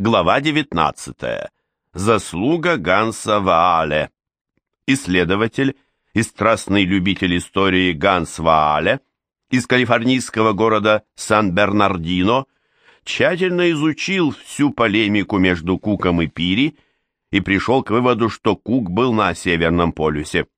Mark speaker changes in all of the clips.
Speaker 1: Глава 19. Заслуга Ганса Ваале. Исследователь и страстный любитель истории Ганс Ваале из калифорнийского города Сан-Бернардино тщательно изучил всю полемику между Куком и Пири и пришел к выводу, что Кук был на Северном полюсе.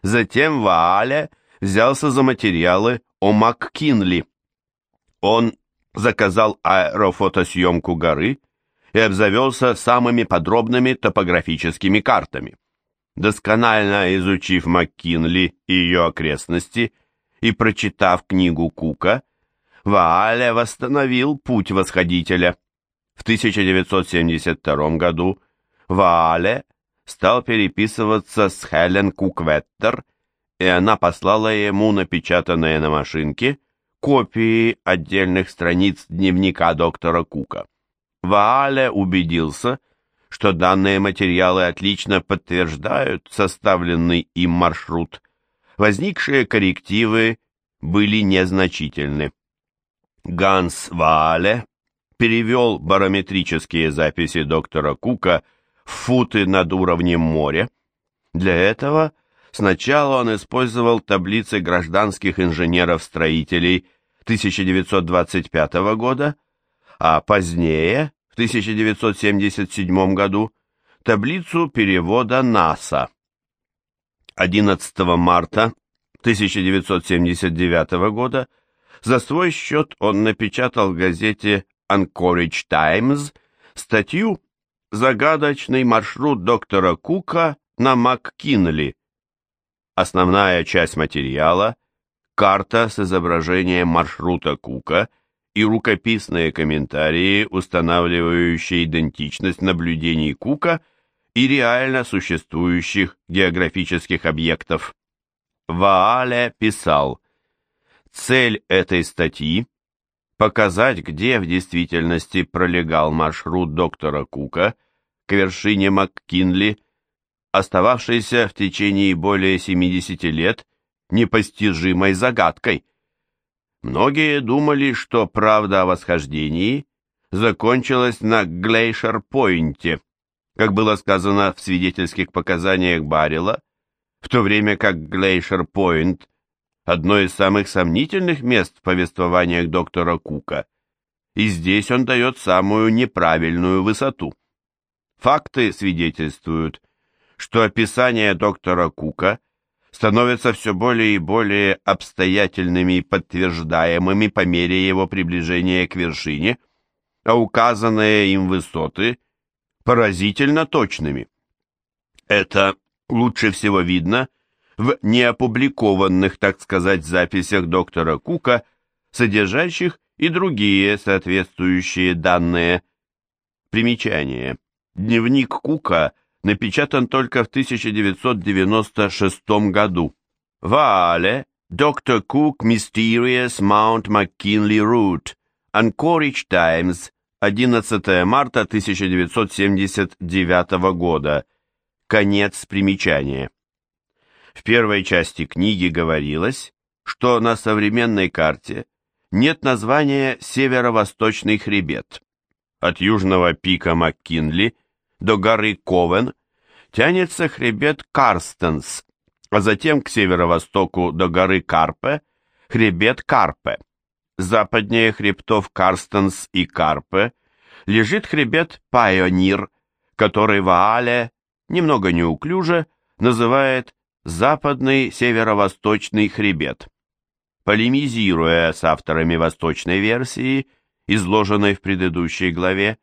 Speaker 1: Затем Ваале взялся за материалы о МакКинли. Он заказал аэрофотосъемку горы, и обзавелся самыми подробными топографическими картами. Досконально изучив МакКинли и ее окрестности и прочитав книгу Кука, Вааля восстановил путь восходителя. В 1972 году Ваале стал переписываться с Хелен Кукветтер, и она послала ему напечатанные на машинке копии отдельных страниц дневника доктора Кука. Ваале убедился, что данные материалы отлично подтверждают составленный им маршрут. Возникшие коррективы были незначительны. Ганс Ваале перевел барометрические записи доктора Кука в футы над уровнем моря. Для этого сначала он использовал таблицы гражданских инженеров-строителей 1925 года, а позднее, в 1977 году, таблицу перевода НАСА. 11 марта 1979 года за свой счет он напечатал в газете Anchorage Times статью «Загадочный маршрут доктора Кука на МакКинли». Основная часть материала – карта с изображением маршрута Кука и рукописные комментарии, устанавливающие идентичность наблюдений Кука и реально существующих географических объектов. Ваале писал, цель этой статьи – показать, где в действительности пролегал маршрут доктора Кука к вершине МакКинли, остававшийся в течение более 70 лет непостижимой загадкой – Многие думали, что правда о восхождении закончилась на Глейшер-Пойнте, как было сказано в свидетельских показаниях Баррела, в то время как Глейшер-Пойнт – одно из самых сомнительных мест в повествованиях доктора Кука, и здесь он дает самую неправильную высоту. Факты свидетельствуют, что описание доктора Кука – становятся все более и более обстоятельными и подтверждаемыми по мере его приближения к вершине, а указанные им высоты поразительно точными. Это лучше всего видно в неопубликованных, так сказать, записях доктора Кука, содержащих и другие соответствующие данные. Примечание. Дневник Кука – напечатан только в 1996 году. Ваале, Доктор Кук Mysterious Mount McKinley Route, Anchorage Times, 11 марта 1979 года. Конец примечания. В первой части книги говорилось, что на современной карте нет названия «Северо-Восточный хребет». От южного пика МакКинли – до горы Ковен тянется хребет Карстенс, а затем к северо-востоку до горы Карпе хребет Карпе. Западнее хребтов Карстенс и Карпе лежит хребет Пайонир, который Ваале, немного неуклюже, называет западный северо-восточный хребет. Полемизируя с авторами восточной версии, изложенной в предыдущей главе,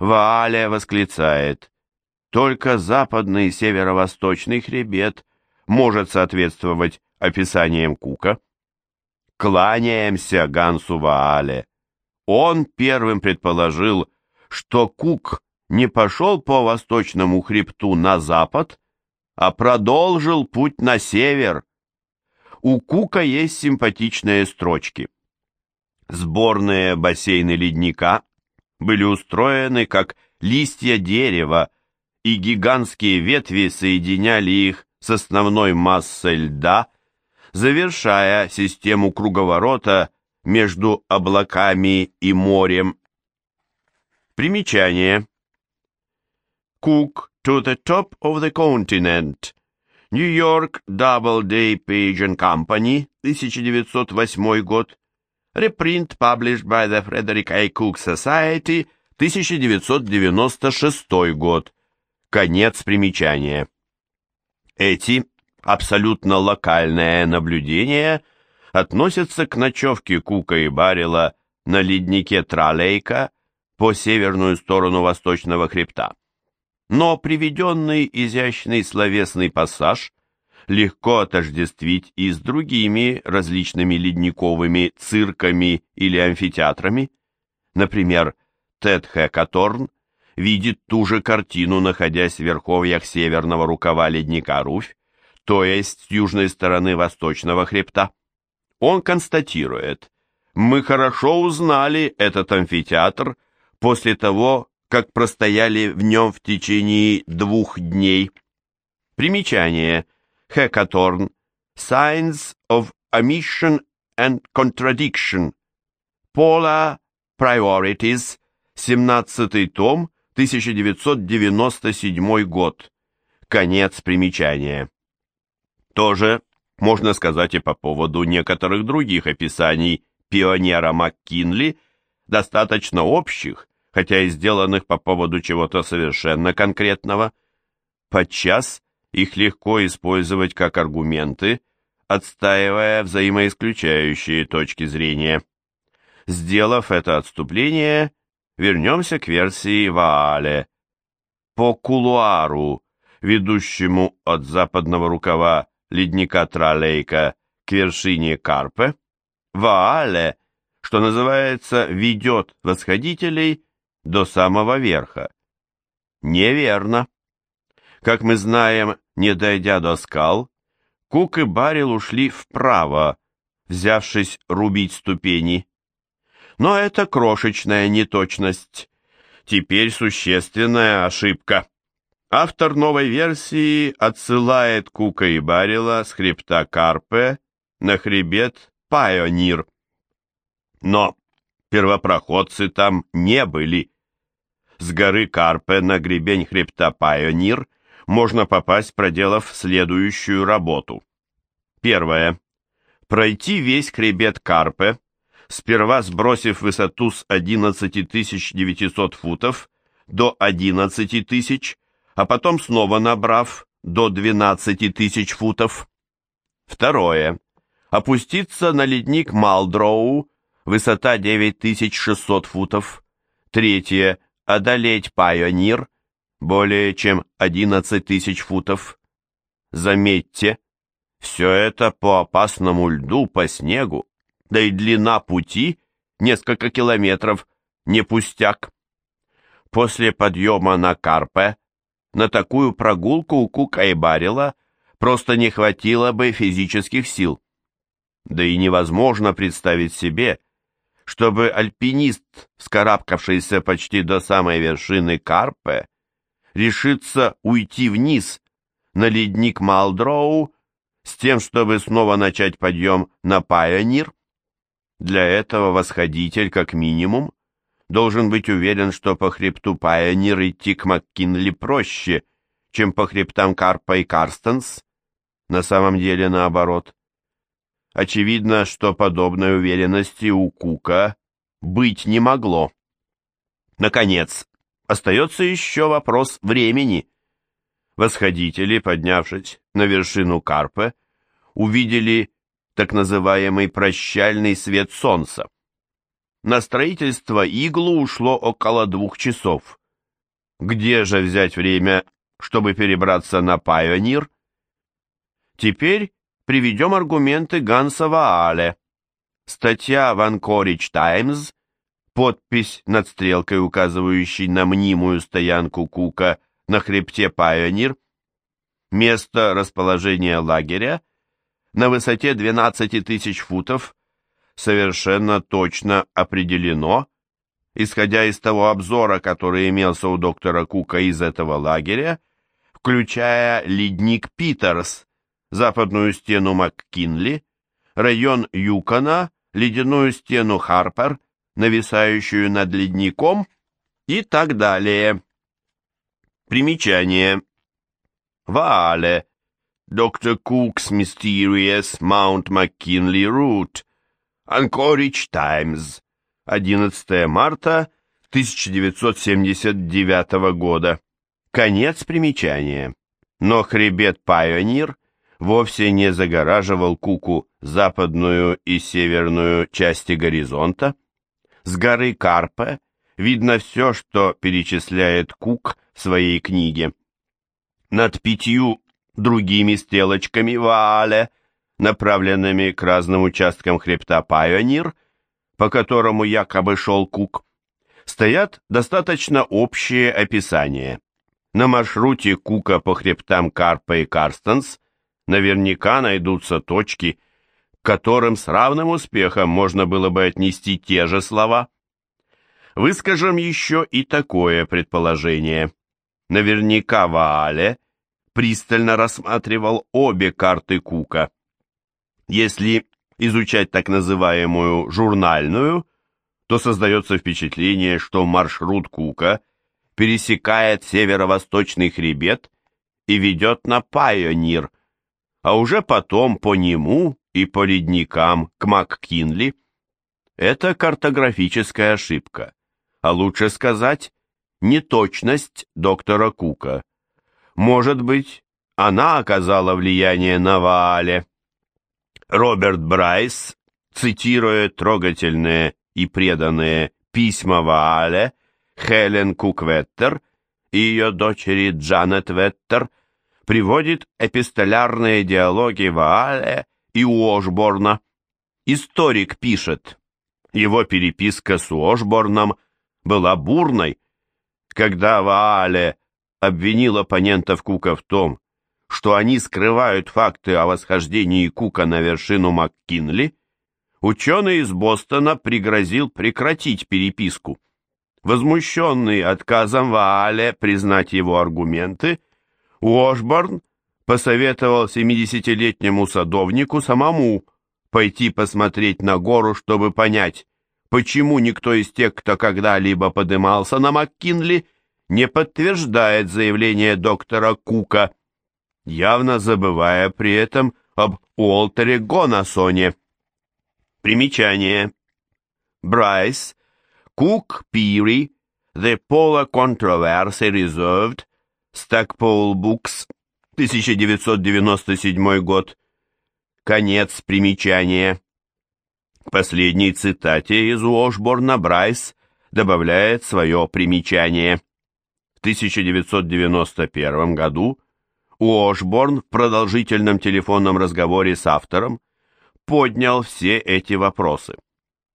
Speaker 1: Вааля восклицает, только западный и северо-восточный хребет может соответствовать описаниям Кука. Кланяемся Гансу Ваале. Он первым предположил, что Кук не пошел по восточному хребту на запад, а продолжил путь на север. У Кука есть симпатичные строчки. Сборные бассейны ледника были устроены как листья дерева, и гигантские ветви соединяли их с основной массой льда, завершая систему круговорота между облаками и морем. Примечание. Cook to the top of the continent. York Doubleday Page and Company, 1908 год. Reprint published by the Frederick A. Cook Society, 1996 год. Конец примечания. Эти абсолютно локальные наблюдения относятся к ночевке Кука и Баррела на леднике Тралейка по северную сторону восточного хребта. Но приведенный изящный словесный пассаж легко отождествить и с другими различными ледниковыми цирками или амфитеатрами. Например, Тед Хэкаторн видит ту же картину, находясь в верховьях северного рукава ледника Руфь, то есть с южной стороны восточного хребта. Он констатирует, мы хорошо узнали этот амфитеатр после того, как простояли в нем в течение двух дней. Примечание. Хекаторн. Signs of Omission and Contradiction. Polar Priorities. 17 том, 1997 год. Конец примечания. Тоже можно сказать и по поводу некоторых других описаний пионера МакКинли, достаточно общих, хотя и сделанных по поводу чего-то совершенно конкретного. Подчас их легко использовать как аргументы, отстаивая взаимоисключающие точки зрения. Сделав это отступление, вернемся к версии Ваале. По кулуару, ведущему от западного рукава ледника Тралейка к вершине Карпе, Ваале, что называется, ведет восходителей до самого верха. Неверно. Как мы знаем, не дойдя до скал, Кук и Баррел ушли вправо, взявшись рубить ступени. Но это крошечная неточность. Теперь существенная ошибка. Автор новой версии отсылает Кука и Баррела с хребта Карпе на хребет Пайонир. Но первопроходцы там не были. С горы Карпе на гребень хребта Пайонир можно попасть, проделав следующую работу. Первое. Пройти весь хребет Карпе, сперва сбросив высоту с 11900 футов до 11 тысяч, а потом снова набрав до 12 тысяч футов. Второе. Опуститься на ледник Малдроу, высота 9600 футов. Третье. Одолеть Пайонир, более чем 11 тысяч футов. Заметьте, все это по опасному льду, по снегу, да и длина пути, несколько километров, не пустяк. После подъема на Карпе на такую прогулку у Кука и Баррела просто не хватило бы физических сил. Да и невозможно представить себе, чтобы альпинист, вскарабкавшийся почти до самой вершины Карпе, решится уйти вниз на ледник Малдроу с тем, чтобы снова начать подъем на Пайонир. Для этого восходитель, как минимум, должен быть уверен, что по хребту Пайонир идти к МакКинли проще, чем по хребтам Карпа и Карстенс. На самом деле наоборот. Очевидно, что подобной уверенности у Кука быть не могло. Наконец, остается еще вопрос времени. Восходители, поднявшись на вершину Карпе, увидели так называемый прощальный свет солнца. На строительство иглу ушло около двух часов. Где же взять время, чтобы перебраться на Пайонир? Теперь приведем аргументы Ганса Ваале. Статья в Анкоридж Таймс, подпись над стрелкой, указывающей на мнимую стоянку Кука на хребте Пайонир, место расположения лагеря на высоте 12 тысяч футов совершенно точно определено, исходя из того обзора, который имелся у доктора Кука из этого лагеря, включая ледник Питерс, западную стену МакКинли, район Юкона, ледяную стену Харпер, нависающую над ледником, и так далее. Примечание. Ваале. Доктор Кукс Mysterious Mount McKinley Route. Анкоридж Таймс. 11 марта 1979 года. Конец примечания. Но хребет Пайонир вовсе не загораживал Куку западную и северную части горизонта. С горы Карпе видно все, что перечисляет Кук в своей книге. Над пятью другими стрелочками Ваале, направленными к разным участкам хребта Пайонир, по которому якобы шел Кук, стоят достаточно общие описания. На маршруте Кука по хребтам Карпа и Карстенс наверняка найдутся точки, которым с равным успехом можно было бы отнести те же слова. Выскажем еще и такое предположение. Наверняка Ваале пристально рассматривал обе карты Кука. Если изучать так называемую журнальную, то создается впечатление, что маршрут Кука пересекает северо-восточный хребет и ведет на Пайонир – а уже потом по нему и по ледникам к МакКинли. Это картографическая ошибка, а лучше сказать, неточность доктора Кука. Может быть, она оказала влияние на Ваале. Роберт Брайс, цитируя трогательные и преданные письма Ваале, Хелен Кукветтер и ее дочери Джанет Веттер – приводит эпистолярные диалоги Ваале и Уошборна. Историк пишет, его переписка с Уошборном была бурной. Когда Ваале обвинил оппонентов Кука в том, что они скрывают факты о восхождении Кука на вершину МакКинли, ученый из Бостона пригрозил прекратить переписку. Возмущенный отказом Ваале признать его аргументы, Уошборн посоветовал 70-летнему садовнику самому пойти посмотреть на гору, чтобы понять, почему никто из тех, кто когда-либо подымался на МакКинли, не подтверждает заявление доктора Кука, явно забывая при этом об Уолтере Гонасоне. Примечание. Брайс, Кук Пири, The Polar Controversy Reserved, Стакпоул Букс, 1997 год. Конец примечания. К последней цитате из Уошборна Брайс добавляет свое примечание. В 1991 году Уошборн в продолжительном телефонном разговоре с автором поднял все эти вопросы.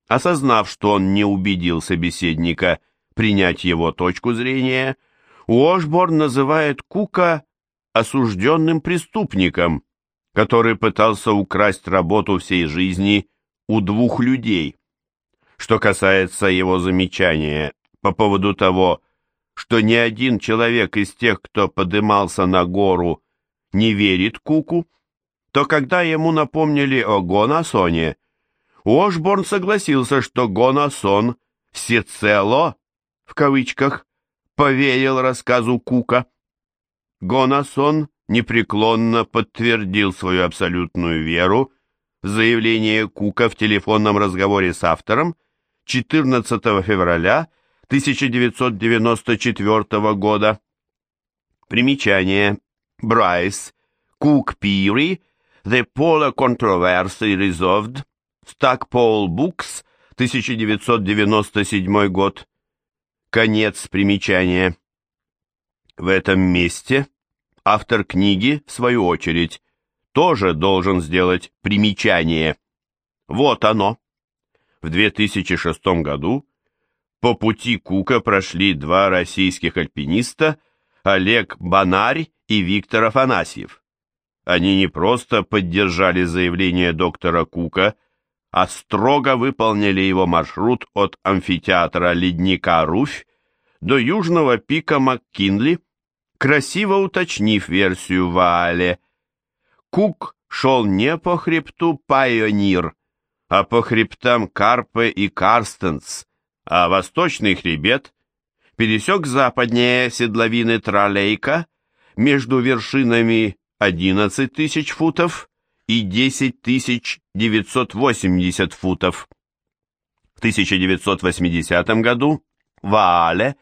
Speaker 1: Осознав, что он не убедил собеседника принять его точку зрения, Уошборн называет Кука осужденным преступником, который пытался украсть работу всей жизни у двух людей. Что касается его замечания по поводу того, что ни один человек из тех, кто подымался на гору, не верит Куку, то когда ему напомнили о Гонасоне, Уошборн согласился, что Гонасон всецело, в кавычках, поверил рассказу Кука. Гонасон непреклонно подтвердил свою абсолютную веру в заявление Кука в телефонном разговоре с автором 14 февраля 1994 года. Примечание. Брайс. Кук Пири. The Polar Controversy Resolved. Stackpole Books. 1997 год. Конец примечания. В этом месте автор книги, в свою очередь, тоже должен сделать примечание. Вот оно. В 2006 году по пути Кука прошли два российских альпиниста Олег Банарь и Виктор Афанасьев. Они не просто поддержали заявление доктора Кука, а строго выполнили его маршрут от амфитеатра ледника Руфь до южного пика МакКинли, красиво уточнив версию Ваале. Кук шел не по хребту Пайонир, а по хребтам Карпе и Карстенс, а восточный хребет пересек западнее седловины Тралейка между вершинами 11 тысяч футов и 10 тысяч 980 футов. В 1980 году в Аале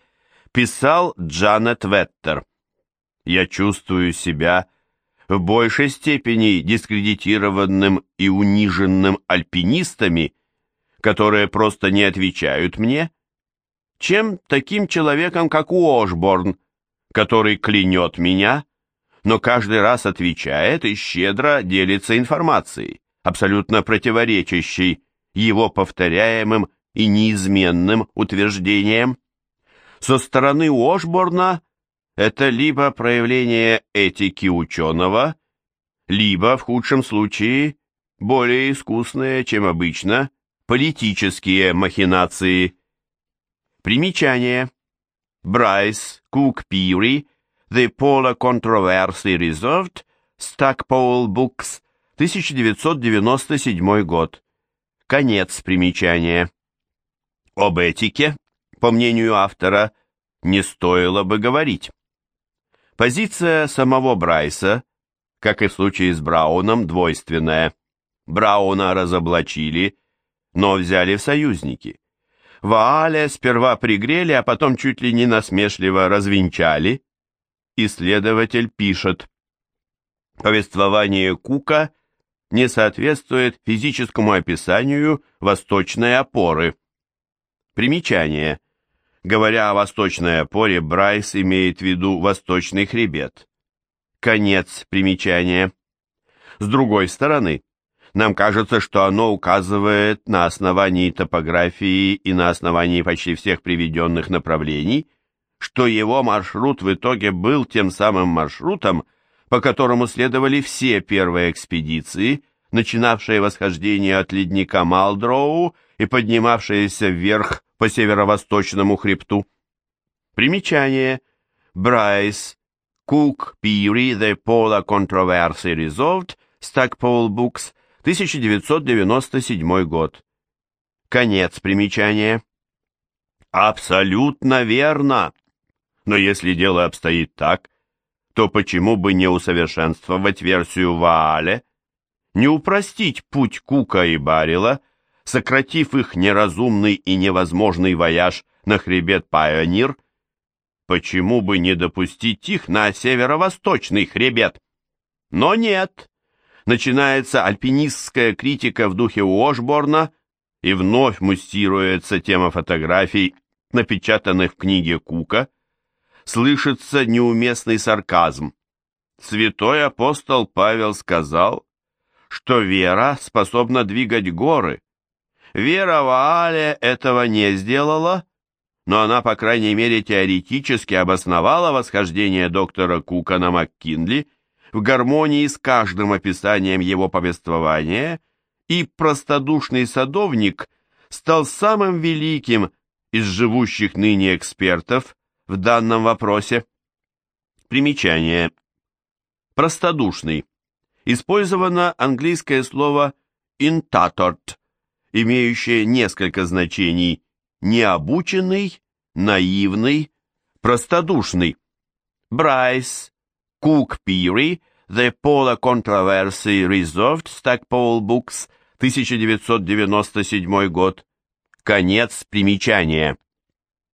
Speaker 1: писал Джанет Веттер. «Я чувствую себя в большей степени дискредитированным и униженным альпинистами, которые просто не отвечают мне, чем таким человеком, как Уошборн, который клянет меня, но каждый раз отвечает и щедро делится информацией, абсолютно противоречащей его повторяемым и неизменным утверждениям. Со стороны Уошборна это либо проявление этики ученого, либо, в худшем случае, более искусные, чем обычно, политические махинации. Примечание. Брайс, Кук Пири, The Polar Controversy Reserved, Stackpole Books, 1997 год. Конец примечания. Об этике, по мнению автора, не стоило бы говорить. Позиция самого Брайса, как и в случае с Брауном, двойственная. Брауна разоблачили, но взяли в союзники. Ваале сперва пригрели, а потом чуть ли не насмешливо развенчали. Исследователь пишет. Повествование Кука не соответствует физическому описанию восточной опоры. Примечание. Говоря о восточной опоре, Брайс имеет в виду восточный хребет. Конец примечания. С другой стороны, нам кажется, что оно указывает на основании топографии и на основании почти всех приведенных направлений, что его маршрут в итоге был тем самым маршрутом, по которому следовали все первые экспедиции, начинавшие восхождение от ледника Малдроу и поднимавшиеся вверх по северо-восточному хребту. Примечание. Брайс. Cook, Peary, The Polar Controversy Resolved, Stackpole Books, 1997 год. Конец примечания. Абсолютно верно. Но если дело обстоит так, то почему бы не усовершенствовать версию Ваале, не упростить путь Кука и Барила, сократив их неразумный и невозможный вояж на хребет Пайонир, почему бы не допустить их на северо-восточный хребет? Но нет. Начинается альпинистская критика в духе Уошборна, и вновь муссируется тема фотографий, напечатанных в книге Кука. Слышится неуместный сарказм. Святой апостол Павел сказал, что вера способна двигать горы, Вера Ваале этого не сделала, но она, по крайней мере, теоретически обосновала восхождение доктора Кука на МакКинли в гармонии с каждым описанием его повествования, и простодушный садовник стал самым великим из живущих ныне экспертов в данном вопросе. Примечание. Простодушный. Использовано английское слово «intatot», имеющее несколько значений необученный, наивный, простодушный. Брайс, Кук Пири, The Polar Controversy Resolved, Stackpole Books, 1997 год. Конец примечания.